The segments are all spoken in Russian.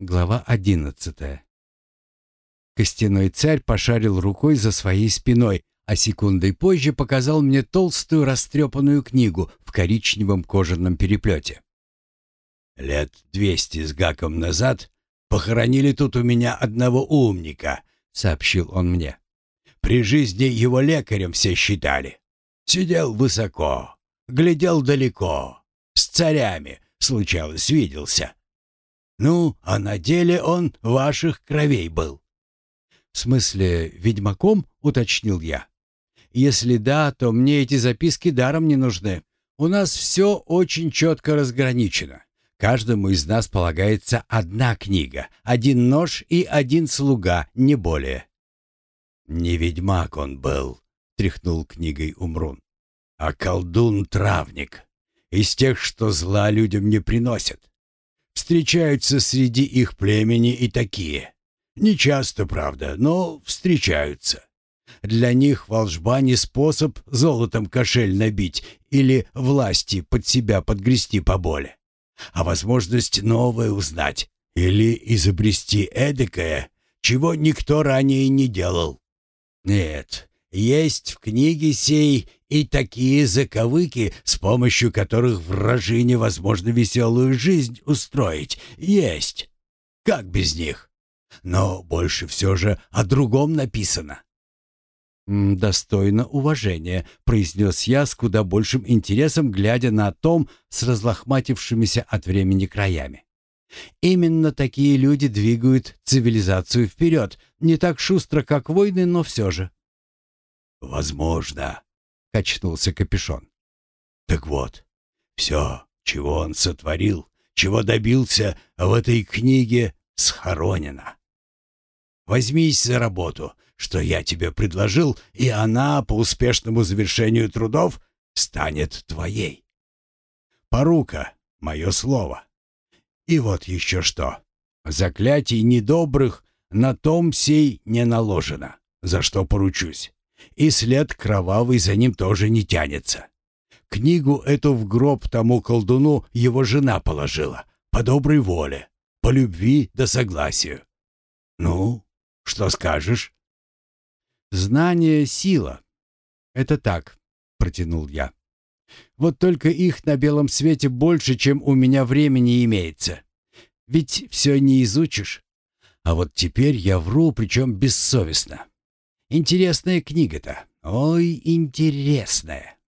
Глава одиннадцатая. Костяной царь пошарил рукой за своей спиной, а секундой позже показал мне толстую растрепанную книгу в коричневом кожаном переплете. «Лет двести с гаком назад похоронили тут у меня одного умника», — сообщил он мне. «При жизни его лекарем все считали. Сидел высоко, глядел далеко, с царями, случалось, виделся. Ну, а на деле он ваших кровей был. В смысле, ведьмаком, уточнил я. Если да, то мне эти записки даром не нужны. У нас все очень четко разграничено. Каждому из нас полагается одна книга, один нож и один слуга, не более. Не ведьмак он был, тряхнул книгой Умрун, а колдун-травник, из тех, что зла людям не приносят. Встречаются среди их племени и такие. Не часто, правда, но встречаются. Для них волжба не способ золотом кошель набить или власти под себя подгрести поболе, а возможность новое узнать или изобрести эдакое, чего никто ранее не делал. Нет, есть в книге сей и такие заковыки, с помощью которых вражине возможно веселую жизнь устроить. Есть. Как без них? Но больше все же о другом написано. «Достойно уважения», — произнес я с куда большим интересом, глядя на том с разлохматившимися от времени краями. «Именно такие люди двигают цивилизацию вперед, не так шустро, как войны, но все же». «Возможно», — качнулся капюшон. «Так вот, все, чего он сотворил, чего добился в этой книге, схоронено. Возьмись за работу, что я тебе предложил, и она по успешному завершению трудов станет твоей. Порука — мое слово. И вот еще что. Заклятий недобрых на том сей не наложено, за что поручусь и след кровавый за ним тоже не тянется. Книгу эту в гроб тому колдуну его жена положила, по доброй воле, по любви да согласию. Ну, что скажешь? Знание — сила. Это так, протянул я. Вот только их на белом свете больше, чем у меня времени имеется. Ведь все не изучишь. А вот теперь я вру, причем бессовестно. Интересная книга-то. Ой, интересная.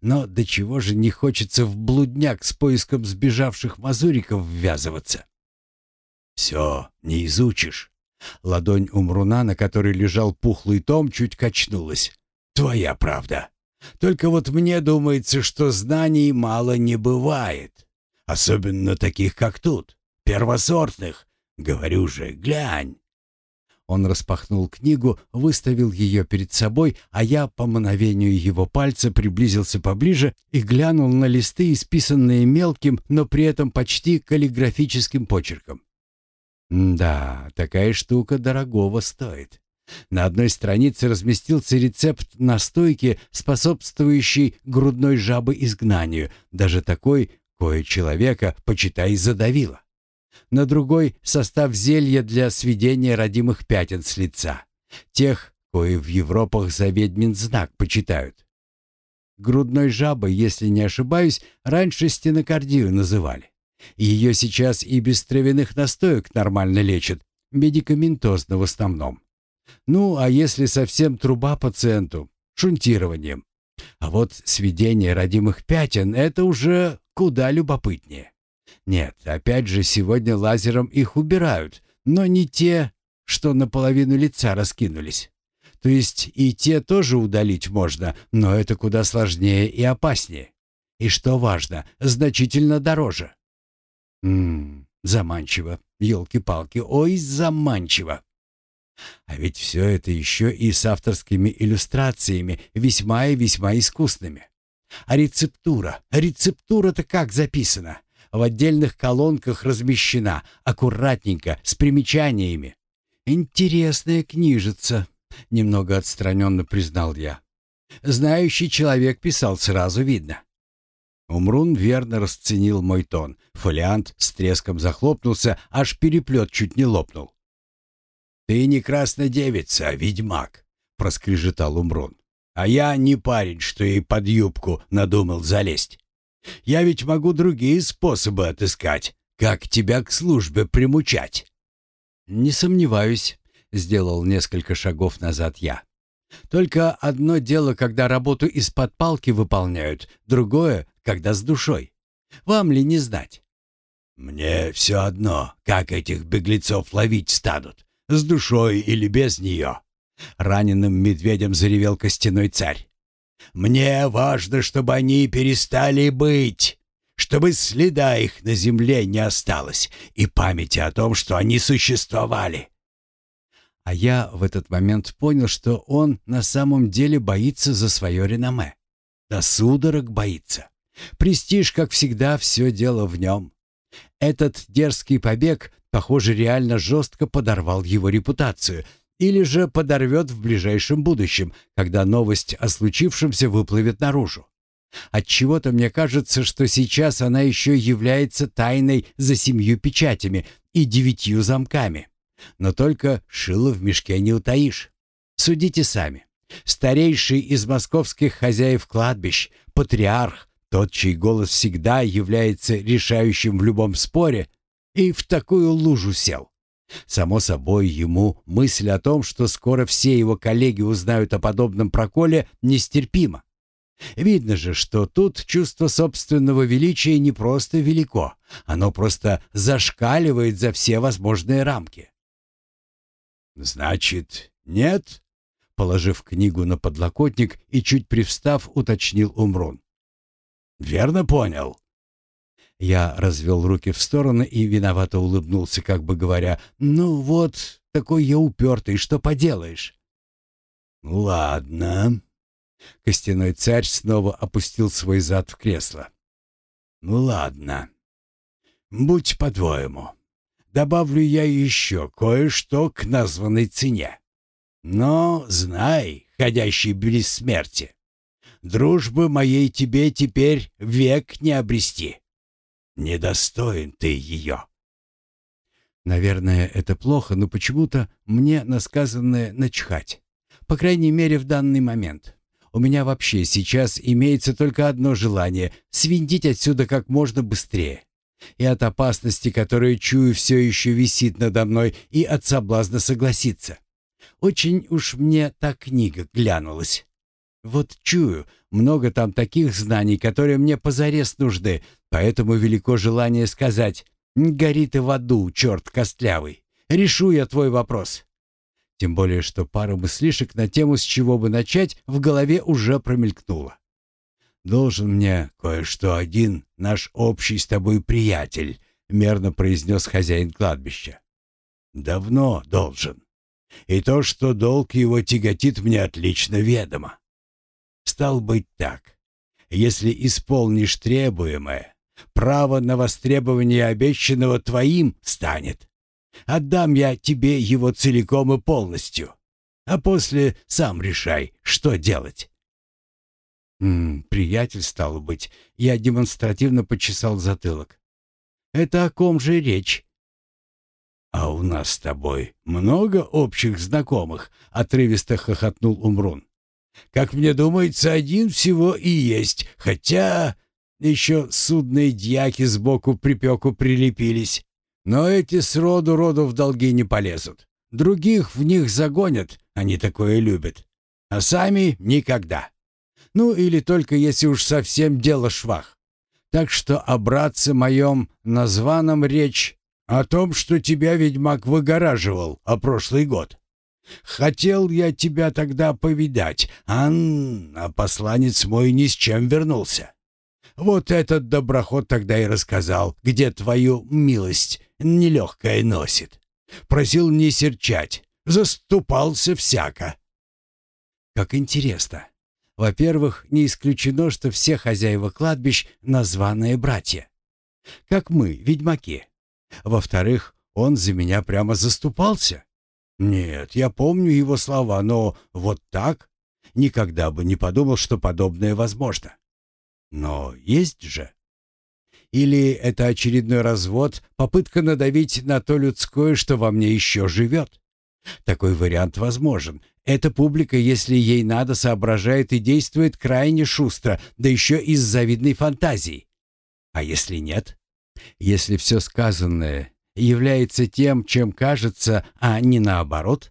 Но до чего же не хочется в блудняк с поиском сбежавших мазуриков ввязываться? Все, не изучишь. Ладонь Умруна, на которой лежал пухлый том, чуть качнулась. Твоя правда. Только вот мне думается, что знаний мало не бывает. Особенно таких, как тут, первосортных. Говорю же, глянь. Он распахнул книгу, выставил ее перед собой, а я по мановению его пальца приблизился поближе и глянул на листы, исписанные мелким, но при этом почти каллиграфическим почерком. Да, такая штука дорогого стоит. На одной странице разместился рецепт настойки, способствующей грудной жабы изгнанию, даже такой, кое человека, почитай, задавило на другой — состав зелья для сведения родимых пятен с лица, тех, кои в Европах за ведьмин знак почитают. Грудной жабой, если не ошибаюсь, раньше стенокардию называли. Ее сейчас и без травяных настоек нормально лечат, медикаментозно в основном. Ну, а если совсем труба пациенту, шунтированием. А вот сведение родимых пятен — это уже куда любопытнее. Нет, опять же, сегодня лазером их убирают, но не те, что наполовину лица раскинулись. То есть и те тоже удалить можно, но это куда сложнее и опаснее. И что важно, значительно дороже. Ммм, заманчиво, елки-палки, ой, заманчиво. А ведь все это еще и с авторскими иллюстрациями, весьма и весьма искусными. А рецептура, рецептура-то как записана? В отдельных колонках размещена, аккуратненько, с примечаниями. «Интересная книжица», — немного отстраненно признал я. «Знающий человек писал, сразу видно». Умрун верно расценил мой тон. Фолиант с треском захлопнулся, аж переплет чуть не лопнул. «Ты не красная девица, а ведьмак», — проскрежетал Умрун. «А я не парень, что ей под юбку надумал залезть. Я ведь могу другие способы отыскать, как тебя к службе примучать». «Не сомневаюсь», — сделал несколько шагов назад я. «Только одно дело, когда работу из-под палки выполняют, другое, когда с душой. Вам ли не знать?» «Мне все одно, как этих беглецов ловить станут, с душой или без нее», — раненым медведем заревел костяной царь. «Мне важно, чтобы они перестали быть, чтобы следа их на земле не осталось и памяти о том, что они существовали». А я в этот момент понял, что он на самом деле боится за свое реноме. Да судорог боится. Престиж, как всегда, все дело в нем. Этот дерзкий побег, похоже, реально жестко подорвал его репутацию или же подорвет в ближайшем будущем, когда новость о случившемся выплывет наружу. Отчего-то мне кажется, что сейчас она еще является тайной за семью печатями и девятью замками. Но только шило в мешке не утаишь. Судите сами. Старейший из московских хозяев кладбищ, патриарх, тот, чей голос всегда является решающим в любом споре, и в такую лужу сел. Само собой, ему мысль о том, что скоро все его коллеги узнают о подобном проколе, нестерпима. Видно же, что тут чувство собственного величия не просто велико, оно просто зашкаливает за все возможные рамки. «Значит, нет?» Положив книгу на подлокотник и чуть привстав, уточнил Умрун. Верно понял?» Я развел руки в стороны и виновато улыбнулся, как бы говоря, «Ну вот, такой я упертый, что поделаешь?» «Ладно». Костяной царь снова опустил свой зад в кресло. «Ну ладно. Будь по-твоему. Добавлю я еще кое-что к названной цене. Но знай, ходящий близ смерти, Дружбы моей тебе теперь век не обрести. Недостоин ты ее. Наверное, это плохо, но почему-то мне на сказанное начхать. По крайней мере, в данный момент. У меня вообще сейчас имеется только одно желание — свинтить отсюда как можно быстрее. И от опасности, которую чую, все еще висит надо мной, и от соблазна согласиться. Очень уж мне та книга глянулась. Вот чую, много там таких знаний, которые мне позарез нужны, поэтому велико желание сказать «Гори ты в аду, черт костлявый! Решу я твой вопрос!» Тем более, что пара мыслишек на тему, с чего бы начать, в голове уже промелькнула. «Должен мне кое-что один наш общий с тобой приятель», — мерно произнес хозяин кладбища. «Давно должен. И то, что долг его тяготит, мне отлично ведомо. Стал быть так. Если исполнишь требуемое, право на востребование обещанного твоим станет. Отдам я тебе его целиком и полностью. А после сам решай, что делать. М приятель, стало быть, я демонстративно почесал затылок. Это о ком же речь? А у нас с тобой много общих знакомых, отрывисто хохотнул Умрун. Как мне думается, один всего и есть, хотя еще судные дьяки сбоку припеку прилепились. Но эти с роду роду в долги не полезут. Других в них загонят, они такое любят. А сами никогда. Ну или только если уж совсем дело швах. Так что о братце моем названном речь о том, что тебя ведьмак выгораживал, о прошлый год. Хотел я тебя тогда повидать, а, а посланец мой ни с чем вернулся. Вот этот доброход тогда и рассказал, где твою милость нелегкая носит. Просил не серчать, заступался всяко. Как интересно. Во-первых, не исключено, что все хозяева кладбищ — названные братья. Как мы, ведьмаки. Во-вторых, он за меня прямо заступался. Нет, я помню его слова, но вот так никогда бы не подумал, что подобное возможно. Но есть же. Или это очередной развод, попытка надавить на то людское, что во мне еще живет? Такой вариант возможен. Эта публика, если ей надо, соображает и действует крайне шустро, да еще и с завидной фантазией. А если нет? Если все сказанное является тем, чем кажется, а не наоборот?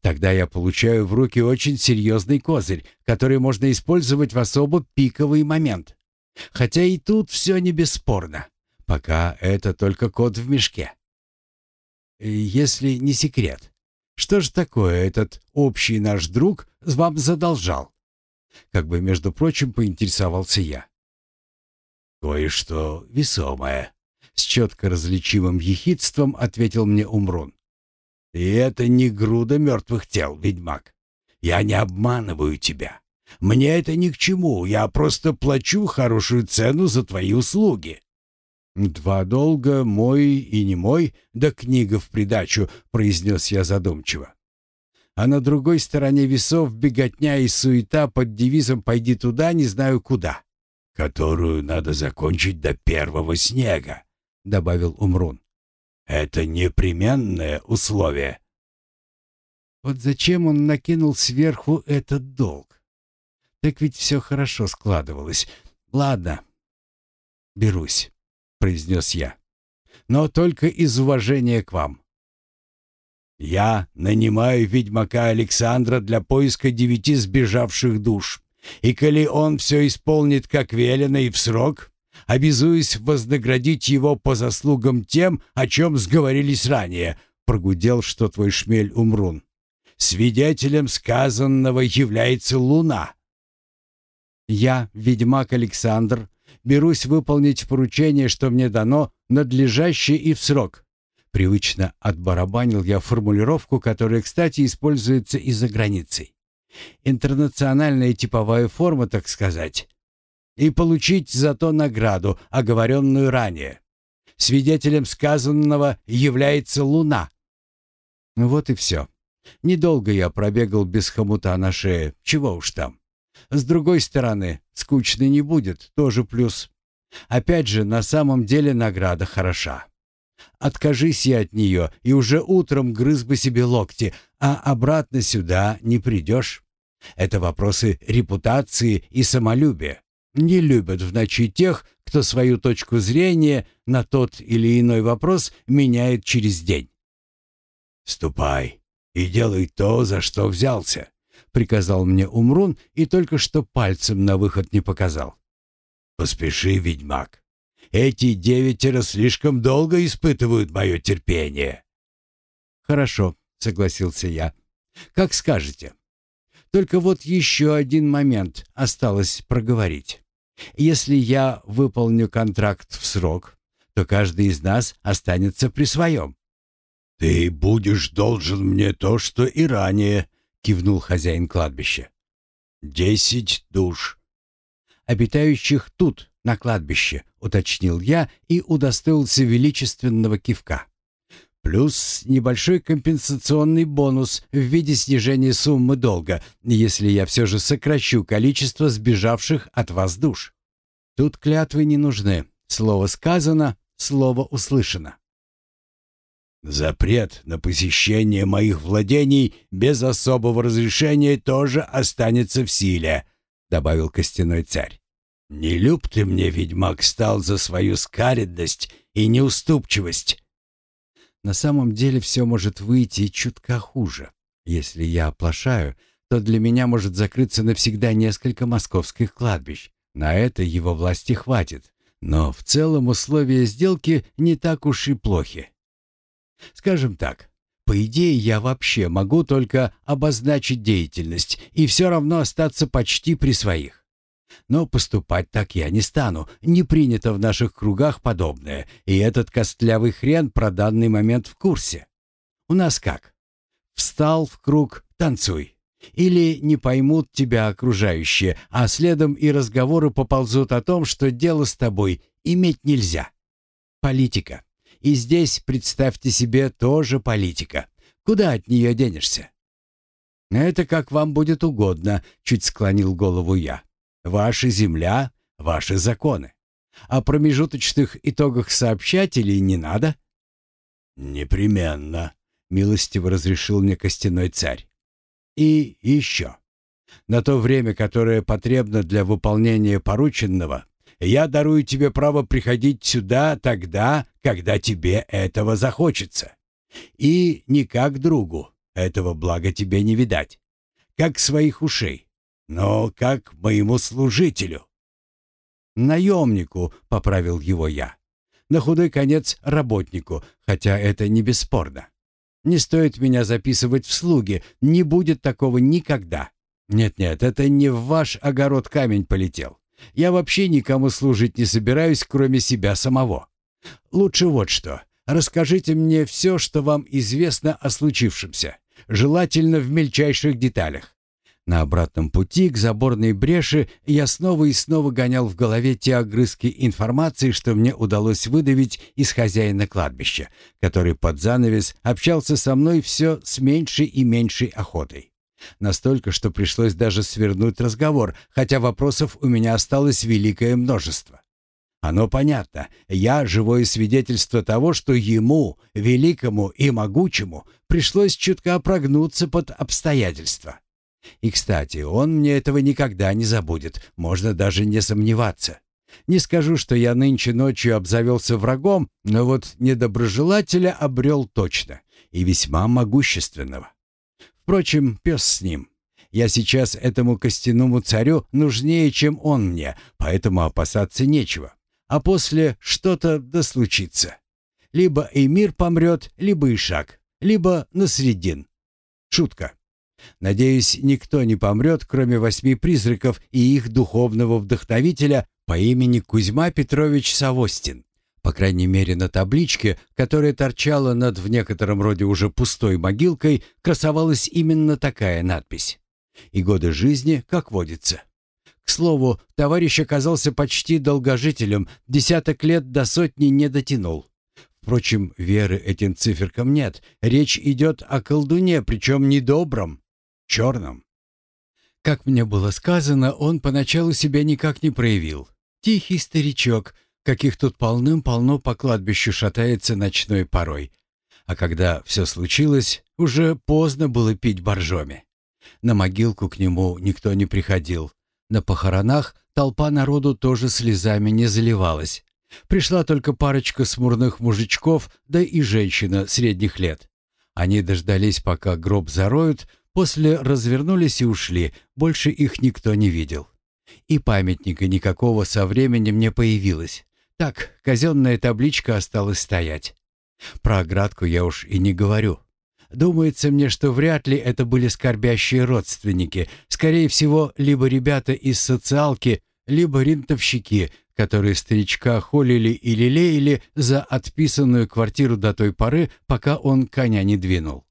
Тогда я получаю в руки очень серьезный козырь, который можно использовать в особо пиковый момент. Хотя и тут все не бесспорно. Пока это только кот в мешке. Если не секрет, что же такое этот общий наш друг вам задолжал? Как бы, между прочим, поинтересовался я. «Кое-что весомое», — с четко различимым ехидством ответил мне Умрун. «И это не груда мертвых тел, ведьмак. Я не обманываю тебя. Мне это ни к чему, я просто плачу хорошую цену за твои услуги». «Два долга, мой и не мой, да книга в придачу», — произнес я задумчиво. А на другой стороне весов беготня и суета под девизом «пойди туда, не знаю куда», которую надо закончить до первого снега, — добавил Умрун. «Это непременное условие». Вот зачем он накинул сверху этот долг? Так ведь все хорошо складывалось. Ладно, берусь, произнес я. Но только из уважения к вам. Я нанимаю ведьмака Александра для поиска девяти сбежавших душ. И коли он все исполнит как велено и в срок, обязуюсь вознаградить его по заслугам тем, о чем сговорились ранее, прогудел, что твой шмель умрун. Свидетелем сказанного является луна. Я, ведьмак Александр, берусь выполнить поручение, что мне дано, надлежаще и в срок. Привычно отбарабанил я формулировку, которая, кстати, используется и за границей. Интернациональная типовая форма, так сказать. И получить за то награду, оговоренную ранее. Свидетелем сказанного является Луна. Вот и все. Недолго я пробегал без хомута на шее, чего уж там. С другой стороны, скучно не будет, тоже плюс. Опять же, на самом деле награда хороша. Откажись я от нее, и уже утром грыз бы себе локти, а обратно сюда не придешь. Это вопросы репутации и самолюбия. Не любят в ночи тех, кто свою точку зрения на тот или иной вопрос меняет через день. «Ступай и делай то, за что взялся», — приказал мне Умрун и только что пальцем на выход не показал. «Поспеши, ведьмак. Эти девятеро слишком долго испытывают мое терпение». «Хорошо», — согласился я. «Как скажете. Только вот еще один момент осталось проговорить. Если я выполню контракт в срок, то каждый из нас останется при своем». «Ты будешь должен мне то, что и ранее», — кивнул хозяин кладбища. «Десять душ». «Обитающих тут, на кладбище», — уточнил я и удостоился величественного кивка. Плюс небольшой компенсационный бонус в виде снижения суммы долга, если я все же сокращу количество сбежавших от вас душ. Тут клятвы не нужны. Слово сказано, слово услышано. Запрет на посещение моих владений без особого разрешения тоже останется в силе, добавил костяной царь. Не люб ты мне, ведьмак, стал за свою скаредность и неуступчивость. На самом деле все может выйти чутка хуже. Если я оплошаю, то для меня может закрыться навсегда несколько московских кладбищ. На это его власти хватит. Но в целом условия сделки не так уж и плохи. Скажем так, по идее я вообще могу только обозначить деятельность и все равно остаться почти при своих. Но поступать так я не стану, не принято в наших кругах подобное, и этот костлявый хрен про данный момент в курсе. У нас как? Встал в круг, танцуй. Или не поймут тебя окружающие, а следом и разговоры поползут о том, что дело с тобой иметь нельзя. Политика. И здесь, представьте себе, тоже политика. Куда от нее денешься? «Это как вам будет угодно», — чуть склонил голову я. «Ваша земля, ваши законы. О промежуточных итогах сообщать или не надо?» «Непременно», — милостиво разрешил мне костяной царь. «И еще. На то время, которое потребно для выполнения порученного, я дарую тебе право приходить сюда тогда, когда тебе этого захочется. И не как другу, этого блага тебе не видать, как своих ушей, но как моему служителю. «Наемнику», — поправил его я. «На худой конец работнику, хотя это не бесспорно. Не стоит меня записывать в слуги, не будет такого никогда. Нет-нет, это не в ваш огород камень полетел. Я вообще никому служить не собираюсь, кроме себя самого. Лучше вот что. Расскажите мне все, что вам известно о случившемся, желательно в мельчайших деталях. На обратном пути к заборной бреши я снова и снова гонял в голове те огрызки информации, что мне удалось выдавить из хозяина кладбища, который под занавес общался со мной все с меньшей и меньшей охотой. Настолько, что пришлось даже свернуть разговор, хотя вопросов у меня осталось великое множество. Оно понятно. Я живое свидетельство того, что ему, великому и могучему, пришлось чутка прогнуться под обстоятельства. И, кстати, он мне этого никогда не забудет, можно даже не сомневаться. Не скажу, что я нынче ночью обзавелся врагом, но вот недоброжелателя обрел точно, и весьма могущественного. Впрочем, пес с ним. Я сейчас этому костяному царю нужнее, чем он мне, поэтому опасаться нечего. А после что-то да случится. Либо Эмир помрет, либо Ишак, либо Насредин. Шутка. Надеюсь, никто не помрет, кроме восьми призраков и их духовного вдохновителя по имени Кузьма Петрович Савостин. По крайней мере, на табличке, которая торчала над в некотором роде уже пустой могилкой, красовалась именно такая надпись. И годы жизни, как водится. К слову, товарищ оказался почти долгожителем, десяток лет до сотни не дотянул. Впрочем, веры этим циферкам нет. Речь идет о колдуне, причем недобром, черном. Как мне было сказано, он поначалу себя никак не проявил. Тихий старичок, каких тут полным-полно по кладбищу шатается ночной порой. А когда все случилось, уже поздно было пить боржоми. На могилку к нему никто не приходил. На похоронах толпа народу тоже слезами не заливалась. Пришла только парочка смурных мужичков, да и женщина средних лет. Они дождались, пока гроб зароют, после развернулись и ушли, больше их никто не видел. И памятника никакого со временем не появилось. Так, казенная табличка осталась стоять. Про оградку я уж и не говорю. Думается мне, что вряд ли это были скорбящие родственники. Скорее всего, либо ребята из социалки, либо рентовщики, которые старичка холили и лелеяли за отписанную квартиру до той поры, пока он коня не двинул.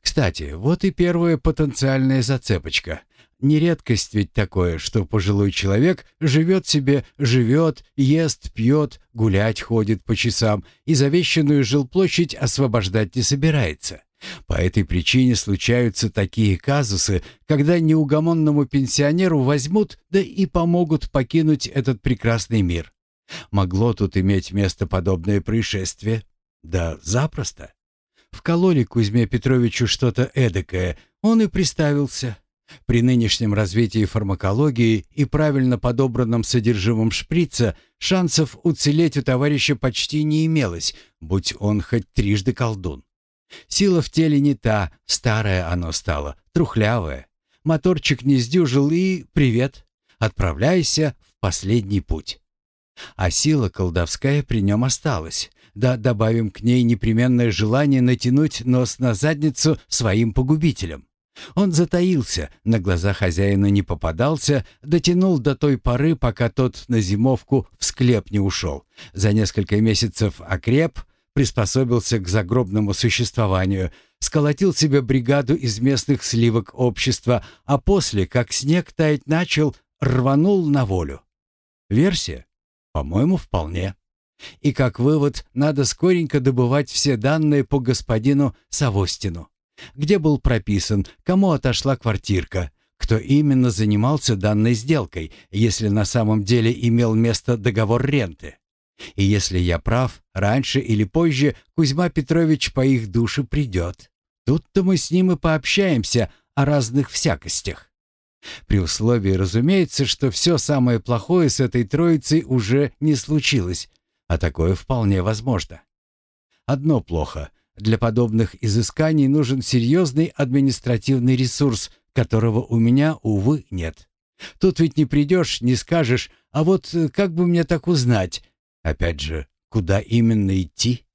Кстати, вот и первая потенциальная зацепочка. Не редкость ведь такое, что пожилой человек живет себе, живет, ест, пьет, гулять ходит по часам и завещанную жилплощадь освобождать не собирается. По этой причине случаются такие казусы, когда неугомонному пенсионеру возьмут, да и помогут покинуть этот прекрасный мир. Могло тут иметь место подобное происшествие? Да запросто. Вкололи Кузьме Петровичу что-то эдакое, он и приставился. При нынешнем развитии фармакологии и правильно подобранном содержимом шприца шансов уцелеть у товарища почти не имелось, будь он хоть трижды колдун. Сила в теле не та, старое оно стало, трухлявое. Моторчик не сдюжил и привет, отправляйся в последний путь. А сила колдовская при нем осталась. Да добавим к ней непременное желание натянуть нос на задницу своим погубителям. Он затаился, на глаза хозяина не попадался, дотянул до той поры, пока тот на зимовку в склеп не ушел. За несколько месяцев окреп, приспособился к загробному существованию, сколотил себе бригаду из местных сливок общества, а после, как снег таять начал, рванул на волю. Версия? По-моему, вполне. И как вывод, надо скоренько добывать все данные по господину Савостину где был прописан, кому отошла квартирка, кто именно занимался данной сделкой, если на самом деле имел место договор ренты. И если я прав, раньше или позже Кузьма Петрович по их душе придет. Тут-то мы с ним и пообщаемся о разных всякостях. При условии, разумеется, что все самое плохое с этой троицей уже не случилось, а такое вполне возможно. Одно плохо. Для подобных изысканий нужен серьезный административный ресурс, которого у меня, увы, нет. Тут ведь не придешь, не скажешь, а вот э, как бы мне так узнать? Опять же, куда именно идти?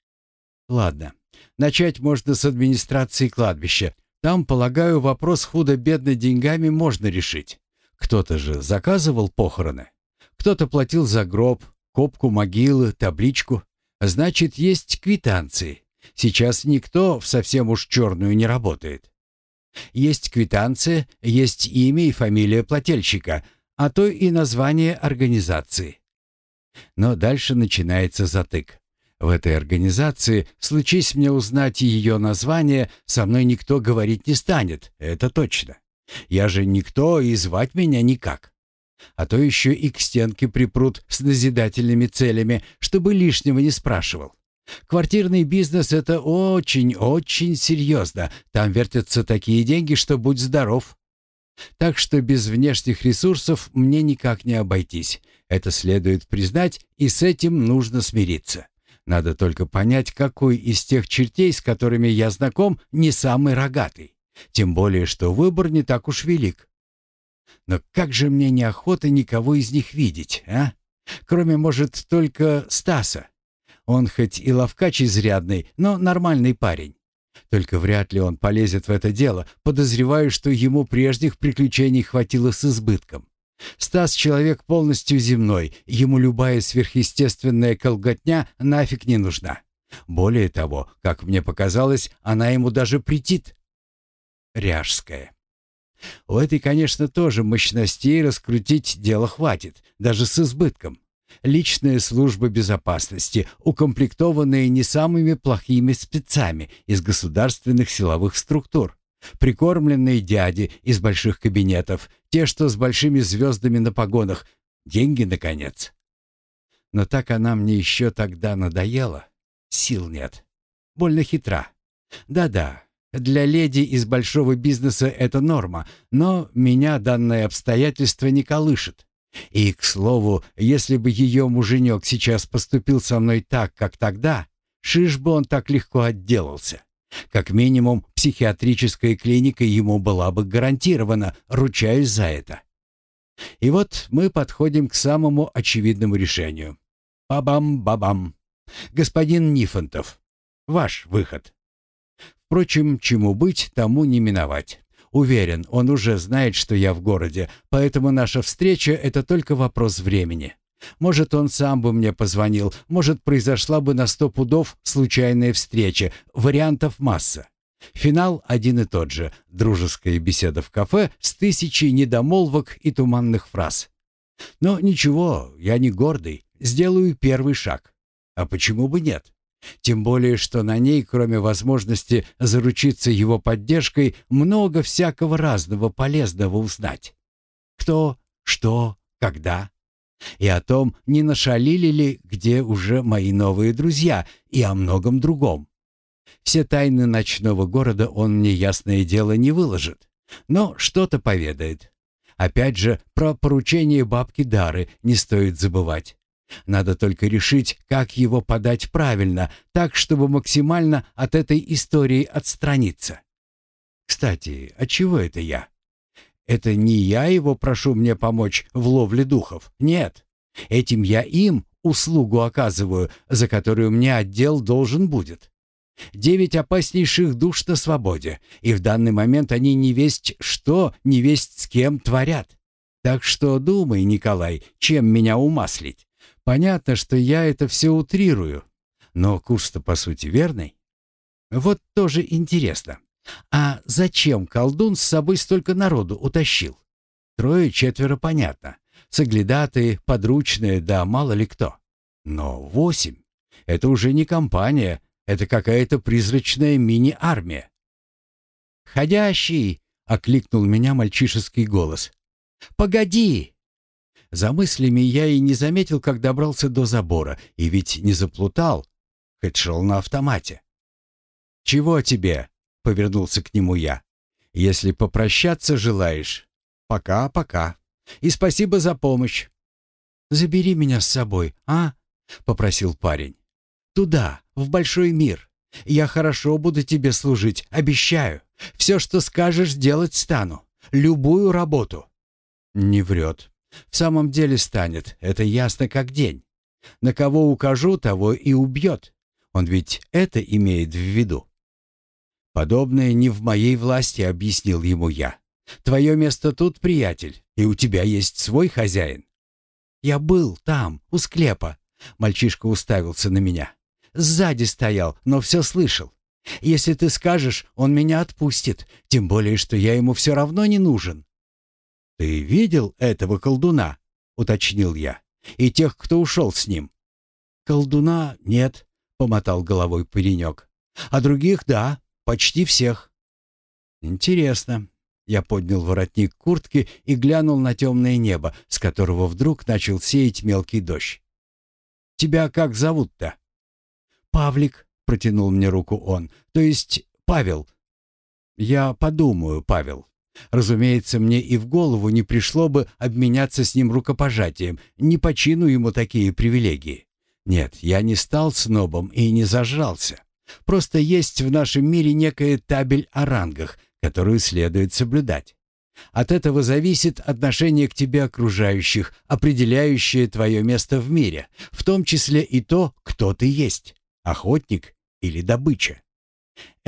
Ладно, начать можно с администрации кладбища. Там, полагаю, вопрос худо-бедно деньгами можно решить. Кто-то же заказывал похороны. Кто-то платил за гроб, копку могилы, табличку. Значит, есть квитанции. Сейчас никто в совсем уж черную не работает. Есть квитанция, есть имя и фамилия плательщика, а то и название организации. Но дальше начинается затык. В этой организации, случись мне узнать ее название, со мной никто говорить не станет, это точно. Я же никто и звать меня никак. А то еще и к стенке припрут с назидательными целями, чтобы лишнего не спрашивал. Квартирный бизнес — это очень-очень серьезно. Там вертятся такие деньги, что будь здоров. Так что без внешних ресурсов мне никак не обойтись. Это следует признать, и с этим нужно смириться. Надо только понять, какой из тех чертей, с которыми я знаком, не самый рогатый. Тем более, что выбор не так уж велик. Но как же мне неохота никого из них видеть, а? Кроме, может, только Стаса. Он хоть и ловкач изрядный, но нормальный парень. Только вряд ли он полезет в это дело, подозреваю, что ему прежних приключений хватило с избытком. Стас человек полностью земной, ему любая сверхъестественная колготня нафиг не нужна. Более того, как мне показалось, она ему даже претит. Ряжская. У этой, конечно, тоже мощностей раскрутить дело хватит, даже с избытком. Личная служба безопасности, укомплектованная не самыми плохими спецами из государственных силовых структур. Прикормленные дяди из больших кабинетов, те, что с большими звездами на погонах. Деньги, наконец. Но так она мне еще тогда надоела. Сил нет. Больно хитра. Да-да, для леди из большого бизнеса это норма, но меня данное обстоятельство не колышет. И, к слову, если бы ее муженек сейчас поступил со мной так, как тогда, шиш бы он так легко отделался. Как минимум, психиатрическая клиника ему была бы гарантирована, ручаюсь за это. И вот мы подходим к самому очевидному решению. Бабам-бабам. Господин Нифонтов, ваш выход. Впрочем, чему быть, тому не миновать. Уверен, он уже знает, что я в городе, поэтому наша встреча — это только вопрос времени. Может, он сам бы мне позвонил, может, произошла бы на сто пудов случайная встреча, вариантов масса. Финал один и тот же — дружеская беседа в кафе с тысячей недомолвок и туманных фраз. Но ничего, я не гордый, сделаю первый шаг. А почему бы нет? Тем более, что на ней, кроме возможности заручиться его поддержкой, много всякого разного полезного узнать. Кто, что, когда. И о том, не нашалили ли, где уже мои новые друзья, и о многом другом. Все тайны ночного города он мне, ясное дело, не выложит, но что-то поведает. Опять же, про поручение бабки Дары не стоит забывать. Надо только решить, как его подать правильно, так, чтобы максимально от этой истории отстраниться. Кстати, а чего это я? Это не я его прошу мне помочь в ловле духов. Нет. Этим я им услугу оказываю, за которую мне отдел должен будет. Девять опаснейших душ на свободе, и в данный момент они не весть что, не весть с кем творят. Так что думай, Николай, чем меня умаслить. Понятно, что я это все утрирую, но курс-то по сути верный. Вот тоже интересно. А зачем колдун с собой столько народу утащил? Трое-четверо понятно. Соглядатые, подручные, да мало ли кто. Но восемь — это уже не компания, это какая-то призрачная мини-армия. «Ходящий!» — окликнул меня мальчишеский голос. «Погоди!» За мыслями я и не заметил, как добрался до забора, и ведь не заплутал, хоть шел на автомате. «Чего тебе?» — повернулся к нему я. «Если попрощаться желаешь, пока-пока. И спасибо за помощь». «Забери меня с собой, а?» — попросил парень. «Туда, в большой мир. Я хорошо буду тебе служить, обещаю. Все, что скажешь, делать стану. Любую работу». Не врет. В самом деле станет, это ясно как день. На кого укажу, того и убьет. Он ведь это имеет в виду. Подобное не в моей власти, объяснил ему я. Твое место тут, приятель, и у тебя есть свой хозяин. Я был там, у склепа. Мальчишка уставился на меня. Сзади стоял, но все слышал. Если ты скажешь, он меня отпустит, тем более, что я ему все равно не нужен. «Ты видел этого колдуна?» — уточнил я. «И тех, кто ушел с ним?» «Колдуна нет», — помотал головой паренек. «А других — да, почти всех». «Интересно». Я поднял воротник куртки и глянул на темное небо, с которого вдруг начал сеять мелкий дождь. «Тебя как зовут-то?» «Павлик», — протянул мне руку он, — «то есть Павел». «Я подумаю, Павел. Разумеется, мне и в голову не пришло бы обменяться с ним рукопожатием, не почину ему такие привилегии. Нет, я не стал снобом и не зажрался. Просто есть в нашем мире некая табель о рангах, которую следует соблюдать. От этого зависит отношение к тебе окружающих, определяющее твое место в мире, в том числе и то, кто ты есть – охотник или добыча.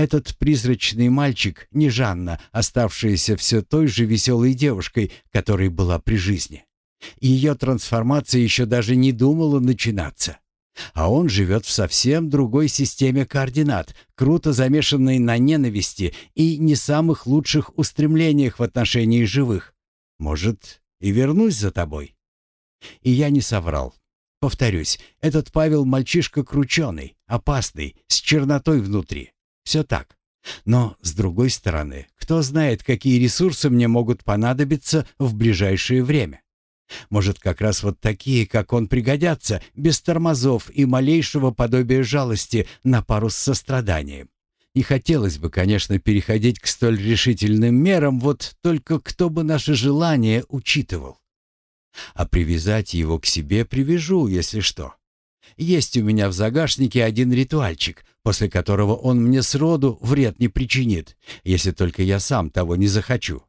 Этот призрачный мальчик не Жанна, оставшаяся все той же веселой девушкой, которой была при жизни. Ее трансформация еще даже не думала начинаться. А он живет в совсем другой системе координат, круто замешанной на ненависти и не самых лучших устремлениях в отношении живых. Может, и вернусь за тобой? И я не соврал. Повторюсь, этот Павел мальчишка крученый, опасный, с чернотой внутри. Все так. Но, с другой стороны, кто знает, какие ресурсы мне могут понадобиться в ближайшее время. Может, как раз вот такие, как он, пригодятся, без тормозов и малейшего подобия жалости на пару с состраданием. Не хотелось бы, конечно, переходить к столь решительным мерам, вот только кто бы наше желание учитывал. А привязать его к себе привяжу, если что. Есть у меня в загашнике один ритуальчик, после которого он мне сроду вред не причинит, если только я сам того не захочу.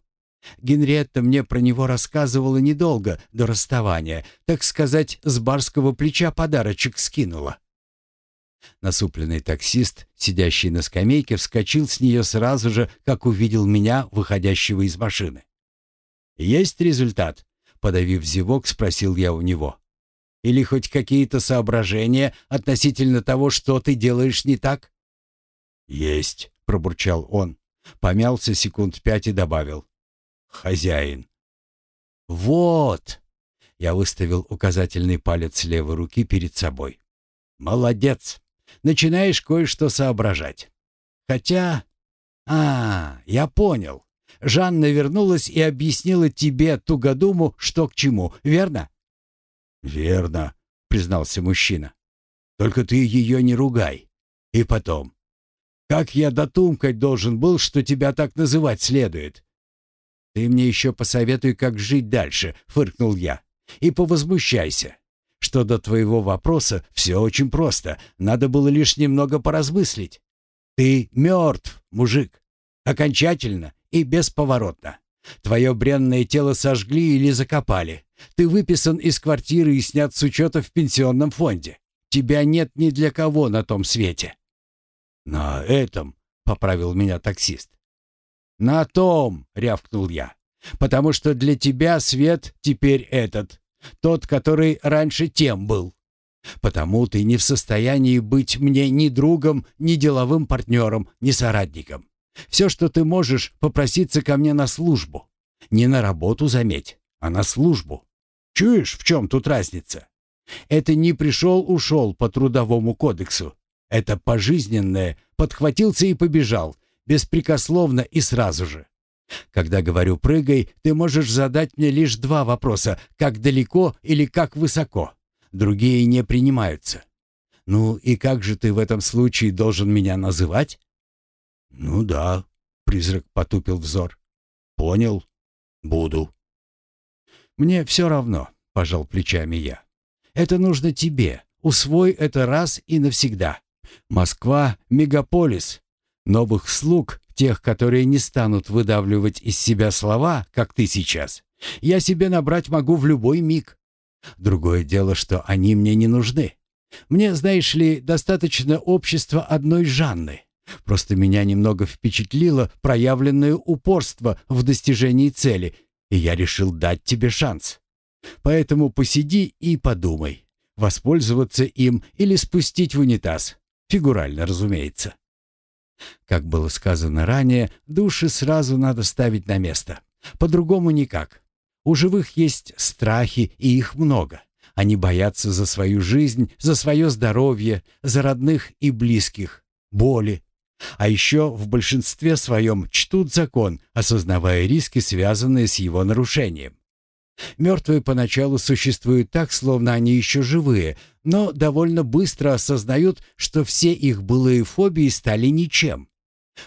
Генриетта мне про него рассказывала недолго до расставания, так сказать, с барского плеча подарочек скинула. Насупленный таксист, сидящий на скамейке, вскочил с нее сразу же, как увидел меня, выходящего из машины. «Есть результат?» — подавив зевок, спросил я у него. Или хоть какие-то соображения относительно того, что ты делаешь не так?» «Есть», — пробурчал он. Помялся секунд пять и добавил. «Хозяин». «Вот!» — я выставил указательный палец левой руки перед собой. «Молодец! Начинаешь кое-что соображать. Хотя... А, я понял. Жанна вернулась и объяснила тебе, Тугодуму, что к чему, верно?» «Верно», — признался мужчина. «Только ты ее не ругай. И потом, как я дотумкать должен был, что тебя так называть следует?» «Ты мне еще посоветуй, как жить дальше», — фыркнул я. «И повозмущайся. Что до твоего вопроса, все очень просто. Надо было лишь немного поразмыслить. Ты мертв, мужик. Окончательно и бесповоротно. Твое бренное тело сожгли или закопали. Ты выписан из квартиры и снят с учета в пенсионном фонде. Тебя нет ни для кого на том свете». «На этом», — поправил меня таксист. «На том», — рявкнул я, — «потому что для тебя свет теперь этот, тот, который раньше тем был. Потому ты не в состоянии быть мне ни другом, ни деловым партнером, ни соратником. Все, что ты можешь, попроситься ко мне на службу. Не на работу, заметь, а на службу. Чуешь, в чем тут разница? Это не пришел-ушел по трудовому кодексу. Это пожизненное, подхватился и побежал, беспрекословно и сразу же. Когда говорю «прыгай», ты можешь задать мне лишь два вопроса «как далеко» или «как высоко». Другие не принимаются. Ну и как же ты в этом случае должен меня называть? Ну да, призрак потупил взор. Понял. Буду. Мне все равно, пожал плечами я. Это нужно тебе. Усвой это раз и навсегда. Москва — мегаполис. Новых слуг, тех, которые не станут выдавливать из себя слова, как ты сейчас, я себе набрать могу в любой миг. Другое дело, что они мне не нужны. Мне, знаешь ли, достаточно общества одной Жанны. Просто меня немного впечатлило проявленное упорство в достижении цели, и я решил дать тебе шанс. Поэтому посиди и подумай, воспользоваться им или спустить в унитаз. Фигурально, разумеется. Как было сказано ранее, души сразу надо ставить на место. По-другому никак. У живых есть страхи, и их много. Они боятся за свою жизнь, за свое здоровье, за родных и близких, боли. А еще в большинстве своем чтут закон, осознавая риски, связанные с его нарушением. Мертвые поначалу существуют так, словно они еще живые, но довольно быстро осознают, что все их былые фобии стали ничем.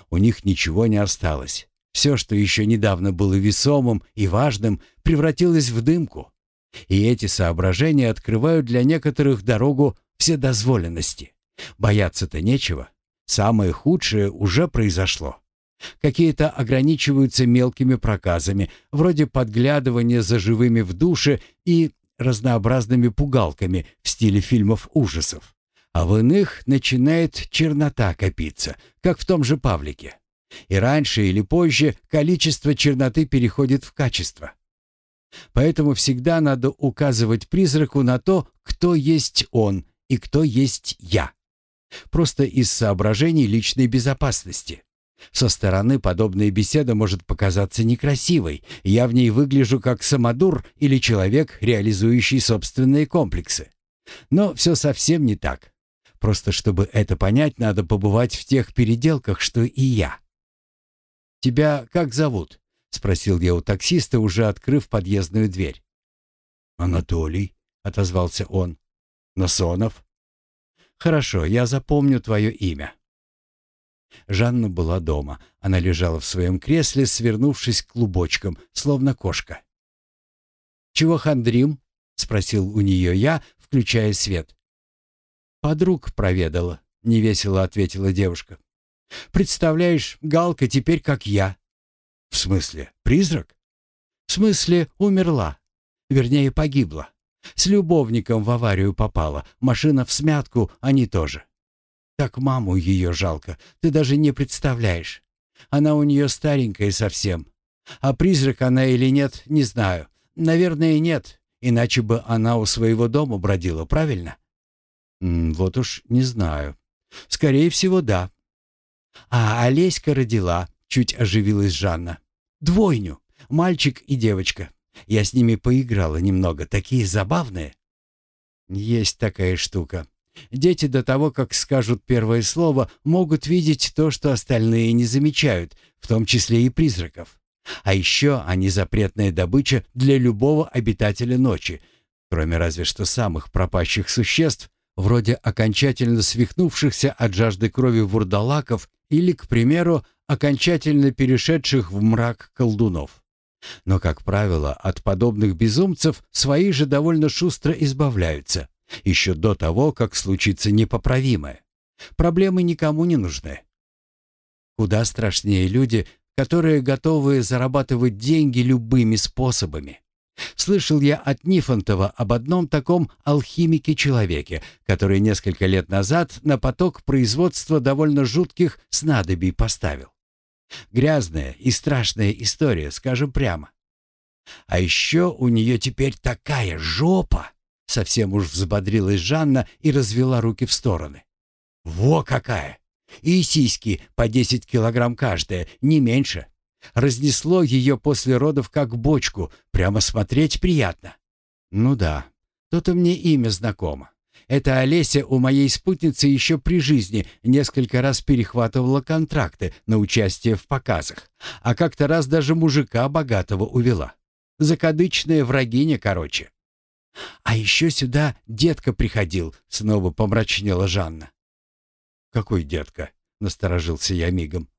У них ничего не осталось. Все, что еще недавно было весомым и важным, превратилось в дымку. И эти соображения открывают для некоторых дорогу вседозволенности. Бояться-то нечего. Самое худшее уже произошло. Какие-то ограничиваются мелкими проказами, вроде подглядывания за живыми в душе и разнообразными пугалками в стиле фильмов ужасов. А в иных начинает чернота копиться, как в том же Павлике. И раньше или позже количество черноты переходит в качество. Поэтому всегда надо указывать призраку на то, кто есть он и кто есть я. Просто из соображений личной безопасности. Со стороны подобная беседа может показаться некрасивой. Я в ней выгляжу как самодур или человек, реализующий собственные комплексы. Но все совсем не так. Просто чтобы это понять, надо побывать в тех переделках, что и я. «Тебя как зовут?» — спросил я у таксиста, уже открыв подъездную дверь. «Анатолий», — отозвался он. «Насонов?» «Хорошо, я запомню твое имя». Жанна была дома. Она лежала в своем кресле, свернувшись клубочком, словно кошка. «Чего хандрим?» — спросил у нее я, включая свет. «Подруг проведала», — невесело ответила девушка. «Представляешь, Галка теперь как я». «В смысле, призрак?» «В смысле, умерла. Вернее, погибла. С любовником в аварию попала, машина в смятку, они тоже. Так маму ее жалко, ты даже не представляешь. Она у нее старенькая совсем. А призрак она или нет, не знаю. Наверное, нет, иначе бы она у своего дома бродила, правильно? Вот уж не знаю. Скорее всего, да. А Олеська родила, чуть оживилась Жанна. Двойню, мальчик и девочка. Я с ними поиграла немного, такие забавные. Есть такая штука. Дети до того, как скажут первое слово, могут видеть то, что остальные не замечают, в том числе и призраков. А еще они запретная добыча для любого обитателя ночи, кроме разве что самых пропащих существ, вроде окончательно свихнувшихся от жажды крови вурдалаков или, к примеру, окончательно перешедших в мрак колдунов. Но, как правило, от подобных безумцев свои же довольно шустро избавляются, еще до того, как случится непоправимое. Проблемы никому не нужны. Куда страшнее люди, которые готовы зарабатывать деньги любыми способами. Слышал я от Нифонтова об одном таком алхимике-человеке, который несколько лет назад на поток производства довольно жутких снадобий поставил. Грязная и страшная история, скажем прямо. А еще у нее теперь такая жопа! Совсем уж взбодрилась Жанна и развела руки в стороны. Во какая! И сиськи по 10 килограмм каждая, не меньше. Разнесло ее после родов как бочку, прямо смотреть приятно. Ну да, то-то мне имя знакомо. Эта Олеся у моей спутницы еще при жизни несколько раз перехватывала контракты на участие в показах, а как-то раз даже мужика богатого увела. Закадычная врагиня, короче. А еще сюда детка приходил, снова помрачнела Жанна. «Какой детка?» — насторожился я мигом.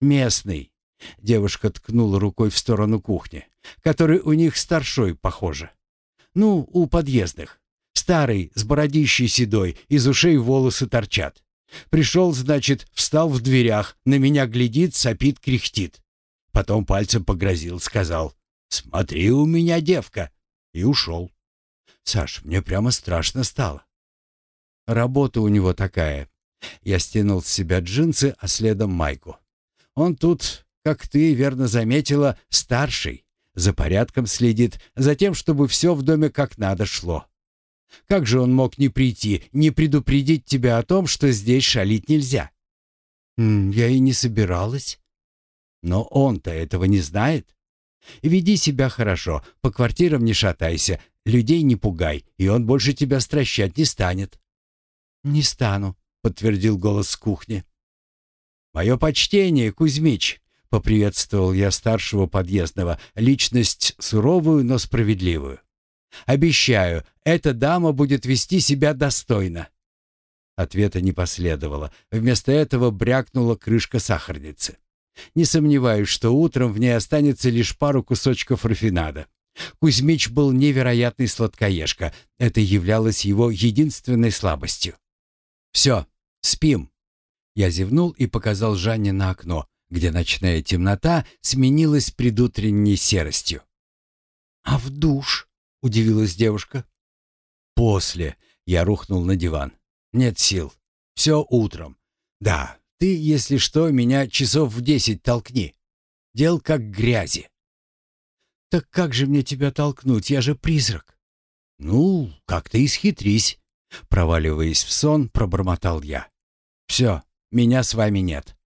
«Местный». Девушка ткнула рукой в сторону кухни, который у них старшой, похоже. «Ну, у подъездных. Старый, с бородищей седой, из ушей волосы торчат. Пришел, значит, встал в дверях, на меня глядит, сопит, кряхтит. Потом пальцем погрозил, сказал «Смотри, у меня девка!» и ушел. Саш, мне прямо страшно стало. Работа у него такая. Я стянул с себя джинсы, а следом майку. Он тут, как ты верно заметила, старший. За порядком следит, за тем, чтобы все в доме как надо шло. Как же он мог не прийти, не предупредить тебя о том, что здесь шалить нельзя? я и не собиралась. Но он-то этого не знает. Веди себя хорошо, по квартирам не шатайся, людей не пугай, и он больше тебя стращать не станет. Не стану, подтвердил голос с кухни. Мое почтение, Кузьмич, поприветствовал я старшего подъездного, личность суровую, но справедливую. Обещаю, эта дама будет вести себя достойно». Ответа не последовало. Вместо этого брякнула крышка сахарницы. Не сомневаюсь, что утром в ней останется лишь пару кусочков рафинада. Кузьмич был невероятный сладкоежка. Это являлось его единственной слабостью. «Все, спим». Я зевнул и показал Жанне на окно, где ночная темнота сменилась предутренней серостью. «А в душ?» — удивилась девушка. «После». Я рухнул на диван. «Нет сил. Все утром. Да, ты, если что, меня часов в десять толкни. Дел как грязи». «Так как же мне тебя толкнуть? Я же призрак». «Ну, как ты исхитрись», — проваливаясь в сон, пробормотал я. «Все, меня с вами нет».